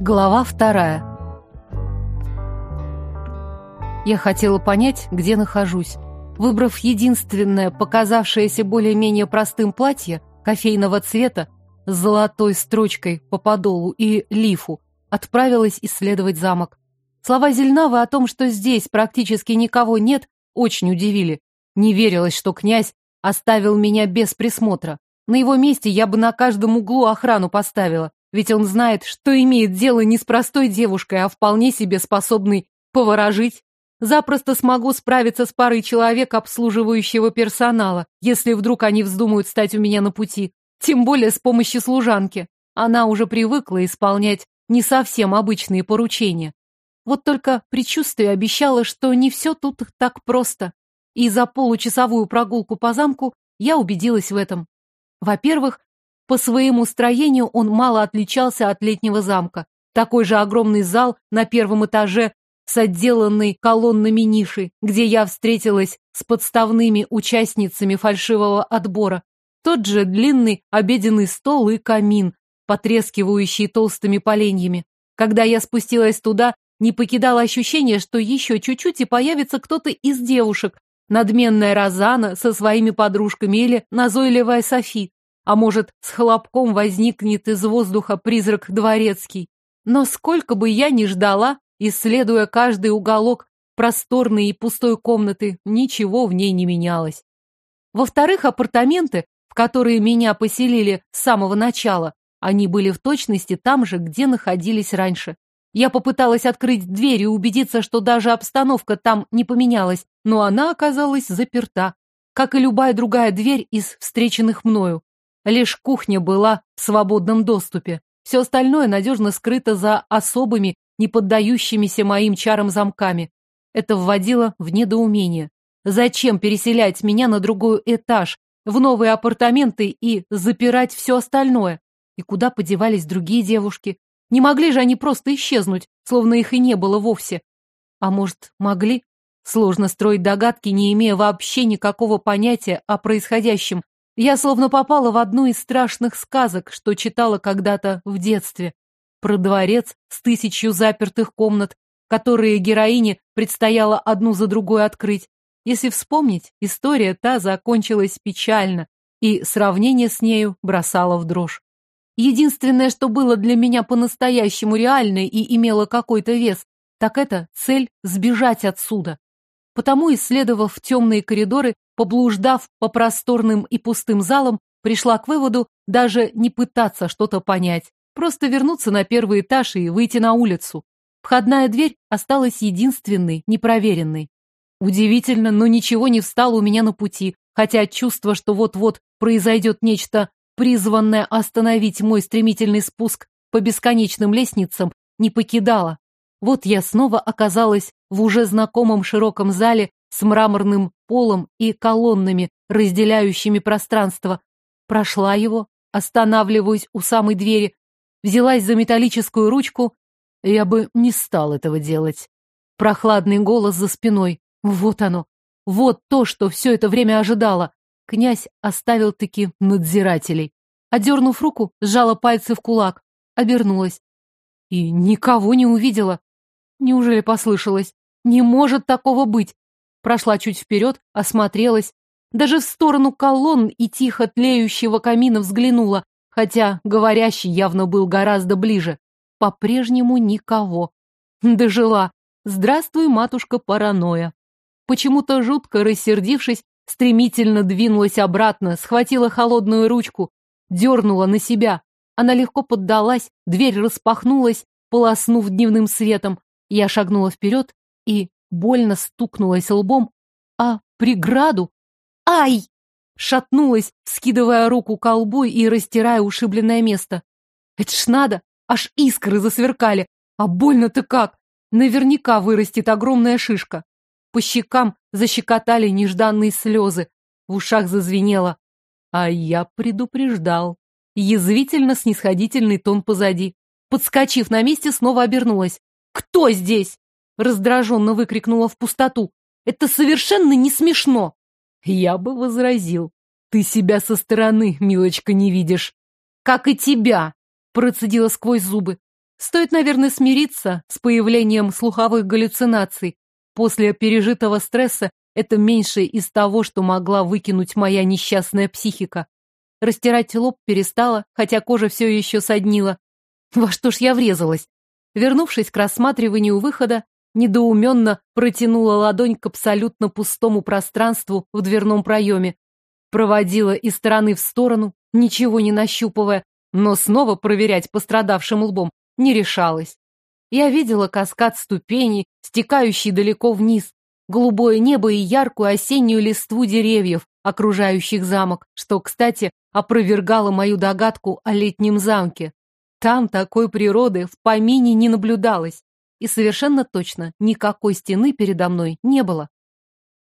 Глава вторая. Я хотела понять, где нахожусь. Выбрав единственное, показавшееся более-менее простым платье, кофейного цвета, с золотой строчкой по подолу и лифу, отправилась исследовать замок. Слова Зельнавы о том, что здесь практически никого нет, очень удивили. Не верилось, что князь оставил меня без присмотра. На его месте я бы на каждом углу охрану поставила. Ведь он знает, что имеет дело не с простой девушкой, а вполне себе способной поворожить. Запросто смогу справиться с парой человек обслуживающего персонала, если вдруг они вздумают стать у меня на пути. Тем более с помощью служанки. Она уже привыкла исполнять не совсем обычные поручения. Вот только предчувствие обещало, что не все тут так просто. И за получасовую прогулку по замку я убедилась в этом. Во-первых, по своему строению он мало отличался от летнего замка. Такой же огромный зал на первом этаже с отделанной колоннами нишей, где я встретилась с подставными участницами фальшивого отбора. Тот же длинный обеденный стол и камин, потрескивающий толстыми поленьями. Когда я спустилась туда, не покидало ощущение, что еще чуть-чуть и появится кто-то из девушек, надменная Розана со своими подружками или назойливая Софи. А может, с хлопком возникнет из воздуха призрак дворецкий. Но сколько бы я ни ждала, исследуя каждый уголок просторной и пустой комнаты, ничего в ней не менялось. Во-вторых, апартаменты, в которые меня поселили с самого начала, они были в точности там же, где находились раньше. Я попыталась открыть дверь и убедиться, что даже обстановка там не поменялась, но она оказалась заперта, как и любая другая дверь из встреченных мною. Лишь кухня была в свободном доступе. Все остальное надежно скрыто за особыми, не поддающимися моим чарам замками. Это вводило в недоумение. Зачем переселять меня на другой этаж, в новые апартаменты и запирать все остальное? И куда подевались другие девушки? Не могли же они просто исчезнуть, словно их и не было вовсе. А может, могли? Сложно строить догадки, не имея вообще никакого понятия о происходящем, я словно попала в одну из страшных сказок, что читала когда-то в детстве. Про дворец с тысячью запертых комнат, которые героине предстояло одну за другой открыть. Если вспомнить, история та закончилась печально, и сравнение с нею бросало в дрожь. Единственное, что было для меня по-настоящему реальное и имело какой-то вес, так это цель сбежать отсюда. Потому, исследовав темные коридоры, поблуждав по просторным и пустым залам, пришла к выводу даже не пытаться что-то понять, просто вернуться на первый этаж и выйти на улицу. Входная дверь осталась единственной, непроверенной. Удивительно, но ничего не встало у меня на пути, хотя чувство, что вот-вот произойдет нечто, призванное остановить мой стремительный спуск по бесконечным лестницам, не покидало. Вот я снова оказалась в уже знакомом широком зале с мраморным полом и колоннами, разделяющими пространство. Прошла его, останавливаюсь у самой двери, взялась за металлическую ручку. Я бы не стал этого делать. Прохладный голос за спиной. Вот оно. Вот то, что все это время ожидала. Князь оставил-таки надзирателей. Одернув руку, сжала пальцы в кулак, обернулась. И никого не увидела. Неужели послышалось? Не может такого быть. Прошла чуть вперед, осмотрелась. Даже в сторону колонн и тихо тлеющего камина взглянула, хотя говорящий явно был гораздо ближе. По-прежнему никого. Дожила. Здравствуй, матушка паранойя. Почему-то жутко рассердившись, стремительно двинулась обратно, схватила холодную ручку, дернула на себя. Она легко поддалась, дверь распахнулась, полоснув дневным светом. Я шагнула вперед и больно стукнулась лбом а преграду. Ай! Шатнулась, скидывая руку к колбу и растирая ушибленное место. Это ж надо, аж искры засверкали. А больно-то как! Наверняка вырастет огромная шишка. По щекам защекотали нежданные слезы. В ушах зазвенело. А я предупреждал. Язвительно-снисходительный тон позади. Подскочив на месте, снова обернулась. «Кто здесь?» Раздраженно выкрикнула в пустоту. «Это совершенно не смешно!» Я бы возразил. «Ты себя со стороны, милочка, не видишь». «Как и тебя!» Процедила сквозь зубы. Стоит, наверное, смириться с появлением слуховых галлюцинаций. После пережитого стресса это меньше из того, что могла выкинуть моя несчастная психика. Растирать лоб перестала, хотя кожа все еще соднила. Во что ж я врезалась? Вернувшись к рассматриванию выхода, недоуменно протянула ладонь к абсолютно пустому пространству в дверном проеме. Проводила из стороны в сторону, ничего не нащупывая, но снова проверять пострадавшим лбом не решалась. Я видела каскад ступеней, стекающий далеко вниз, голубое небо и яркую осеннюю листву деревьев, окружающих замок, что, кстати, опровергало мою догадку о летнем замке. Там такой природы в помине не наблюдалось. И совершенно точно никакой стены передо мной не было.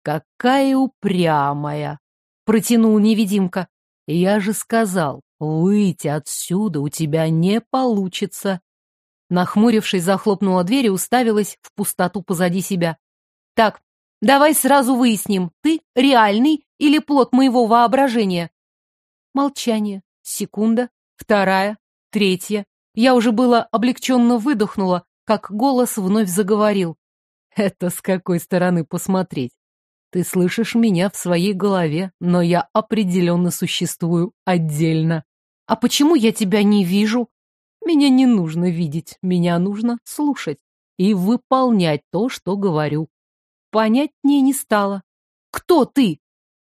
«Какая упрямая!» — протянул невидимка. «Я же сказал, выйти отсюда у тебя не получится». Нахмурившись, захлопнула дверь и уставилась в пустоту позади себя. «Так, давай сразу выясним, ты реальный или плод моего воображения?» Молчание. Секунда. Вторая третья. Я уже было облегченно выдохнула, как голос вновь заговорил. Это с какой стороны посмотреть? Ты слышишь меня в своей голове, но я определенно существую отдельно. А почему я тебя не вижу? Меня не нужно видеть, меня нужно слушать и выполнять то, что говорю. Понять мне не стало. Кто ты?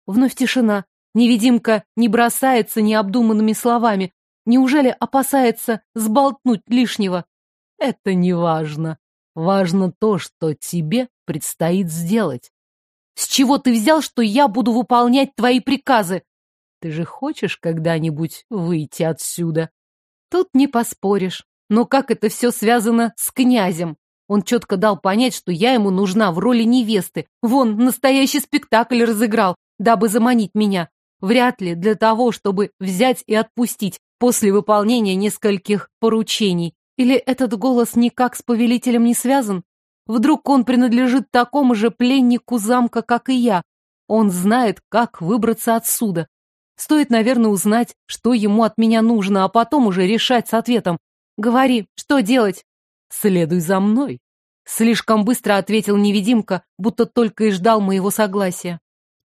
Вновь тишина. Невидимка не бросается необдуманными словами, Неужели опасается сболтнуть лишнего? Это не важно. Важно то, что тебе предстоит сделать. С чего ты взял, что я буду выполнять твои приказы? Ты же хочешь когда-нибудь выйти отсюда? Тут не поспоришь. Но как это все связано с князем? Он четко дал понять, что я ему нужна в роли невесты. Вон, настоящий спектакль разыграл, дабы заманить меня. Вряд ли для того, чтобы взять и отпустить, после выполнения нескольких поручений. Или этот голос никак с повелителем не связан? Вдруг он принадлежит такому же пленнику замка, как и я? Он знает, как выбраться отсюда. Стоит, наверное, узнать, что ему от меня нужно, а потом уже решать с ответом. Говори, что делать? Следуй за мной. Слишком быстро ответил невидимка, будто только и ждал моего согласия.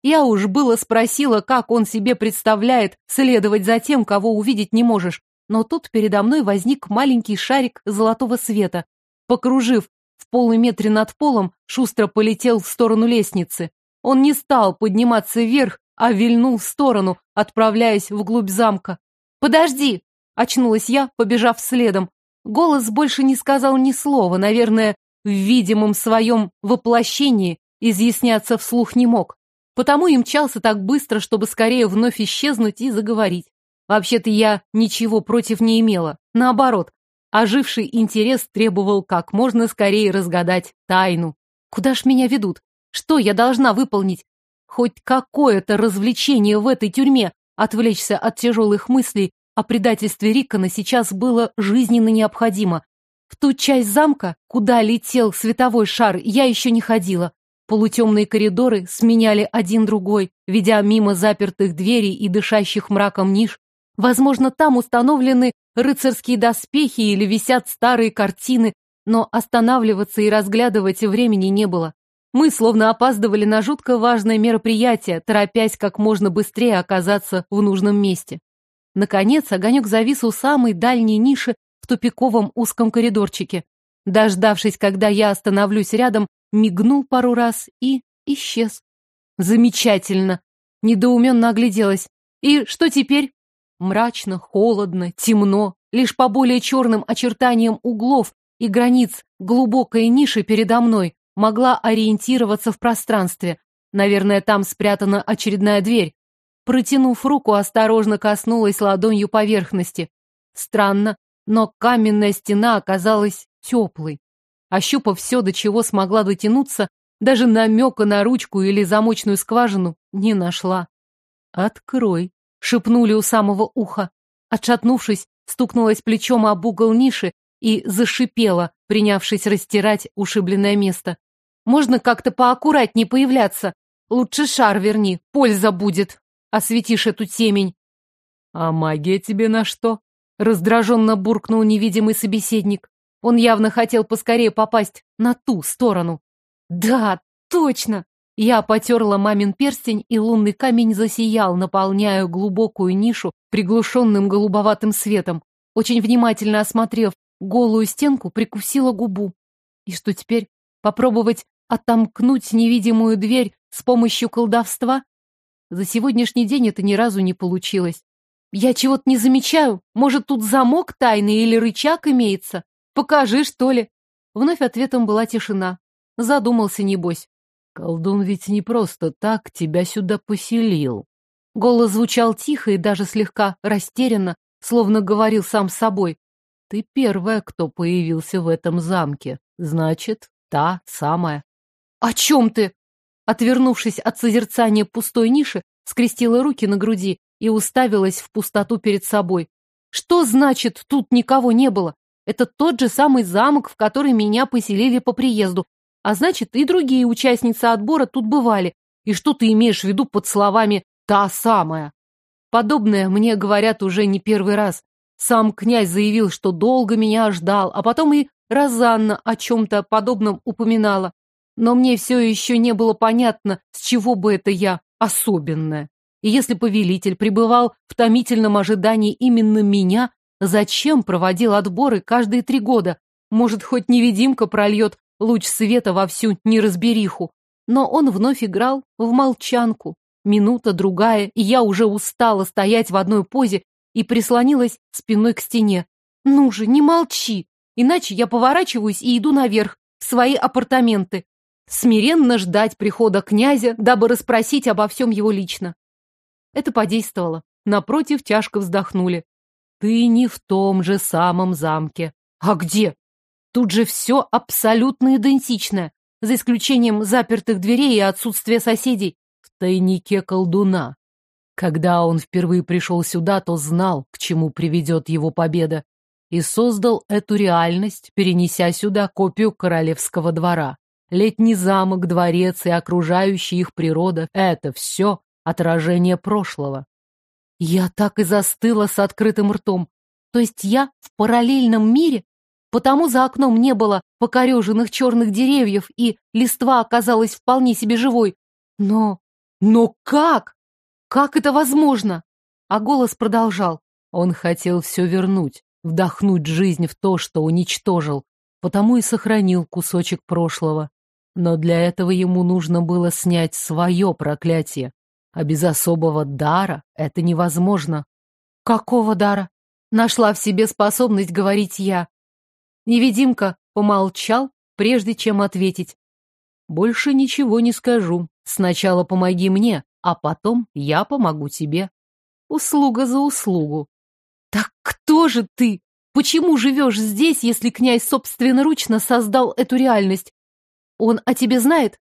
Я уж было спросила, как он себе представляет следовать за тем, кого увидеть не можешь, но тут передо мной возник маленький шарик золотого света. Покружив в полуметре над полом, шустро полетел в сторону лестницы. Он не стал подниматься вверх, а вильнул в сторону, отправляясь вглубь замка. «Подожди!» — очнулась я, побежав следом. Голос больше не сказал ни слова, наверное, в видимом своем воплощении изъясняться вслух не мог. Потому и мчался так быстро, чтобы скорее вновь исчезнуть и заговорить. Вообще-то я ничего против не имела. Наоборот, оживший интерес требовал как можно скорее разгадать тайну. Куда ж меня ведут? Что я должна выполнить? Хоть какое-то развлечение в этой тюрьме, отвлечься от тяжелых мыслей о предательстве Рикона сейчас было жизненно необходимо. В ту часть замка, куда летел световой шар, я еще не ходила. Полутемные коридоры сменяли один другой, ведя мимо запертых дверей и дышащих мраком ниш. Возможно, там установлены рыцарские доспехи или висят старые картины, но останавливаться и разглядывать времени не было. Мы словно опаздывали на жутко важное мероприятие, торопясь как можно быстрее оказаться в нужном месте. Наконец, огонек завис у самой дальней ниши в тупиковом узком коридорчике. Дождавшись, когда я остановлюсь рядом, мигнул пару раз и исчез. Замечательно. Недоуменно огляделась. И что теперь? Мрачно, холодно, темно, лишь по более черным очертаниям углов и границ глубокой ниши передо мной могла ориентироваться в пространстве. Наверное, там спрятана очередная дверь. Протянув руку, осторожно коснулась ладонью поверхности. Странно, но каменная стена оказалась теплой. Ощупав все, до чего смогла дотянуться, даже намека на ручку или замочную скважину не нашла. «Открой», — шепнули у самого уха. Отшатнувшись, стукнулась плечом об угол ниши и зашипела, принявшись растирать ушибленное место. «Можно как-то поаккуратнее появляться. Лучше шар верни, польза будет. Осветишь эту темень». «А магия тебе на что?» — раздраженно буркнул невидимый собеседник. Он явно хотел поскорее попасть на ту сторону. Да, точно! Я потерла мамин перстень, и лунный камень засиял, наполняя глубокую нишу приглушенным голубоватым светом. Очень внимательно осмотрев голую стенку, прикусила губу. И что теперь? Попробовать отомкнуть невидимую дверь с помощью колдовства? За сегодняшний день это ни разу не получилось. Я чего-то не замечаю. Может, тут замок тайный или рычаг имеется? Покажи, что ли. Вновь ответом была тишина. Задумался, небось. Колдун ведь не просто так тебя сюда поселил. Голос звучал тихо и даже слегка растерянно, словно говорил сам с собой. Ты первая, кто появился в этом замке. Значит, та самая. О чем ты? Отвернувшись от созерцания пустой ниши, скрестила руки на груди и уставилась в пустоту перед собой. Что значит, тут никого не было? Это тот же самый замок, в который меня поселили по приезду, а значит, и другие участницы отбора тут бывали. И что ты имеешь в виду под словами «та самая»? Подобное мне говорят уже не первый раз. Сам князь заявил, что долго меня ждал, а потом и Розанна о чем-то подобном упоминала. Но мне все еще не было понятно, с чего бы это я особенная. И если повелитель пребывал в томительном ожидании именно меня, зачем проводил отборы каждые три года? Может, хоть невидимка прольет луч света во всю неразбериху. Но он вновь играл в молчанку. Минута, другая, и я уже устала стоять в одной позе и прислонилась спиной к стене. Ну же, не молчи, иначе я поворачиваюсь и иду наверх, в свои апартаменты. Смиренно ждать прихода князя, дабы расспросить обо всем его лично. Это подействовало. Напротив, тяжко вздохнули. Ты не в том же самом замке. А где? Тут же все абсолютно идентичное, за исключением запертых дверей и отсутствия соседей. В тайнике колдуна. Когда он впервые пришел сюда, то знал, к чему приведет его победа, и создал эту реальность, перенеся сюда копию королевского двора. Летний замок, дворец и окружающая их природа — это все отражение прошлого. Я так и застыла с открытым ртом. То есть я в параллельном мире? Потому за окном не было покореженных черных деревьев, и листва оказалась вполне себе живой. Но... но как? Как это возможно? А голос продолжал. Он хотел все вернуть, вдохнуть жизнь в то, что уничтожил, потому и сохранил кусочек прошлого. Но для этого ему нужно было снять свое проклятие. А без особого дара это невозможно. Какого дара? Нашла в себе способность говорить я. Невидимка помолчал, прежде чем ответить. Больше ничего не скажу. Сначала помоги мне, а потом я помогу тебе. Услуга за услугу. Так кто же ты? Почему живешь здесь, если князь собственноручно создал эту реальность? Он о тебе знает?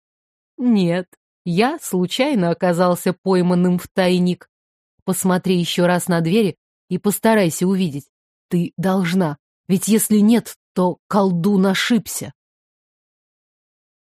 Нет, я случайно оказался пойманным в тайник. Посмотри еще раз на двери и постарайся увидеть. Ты должна. Ведь если нет, то колдун ошибся.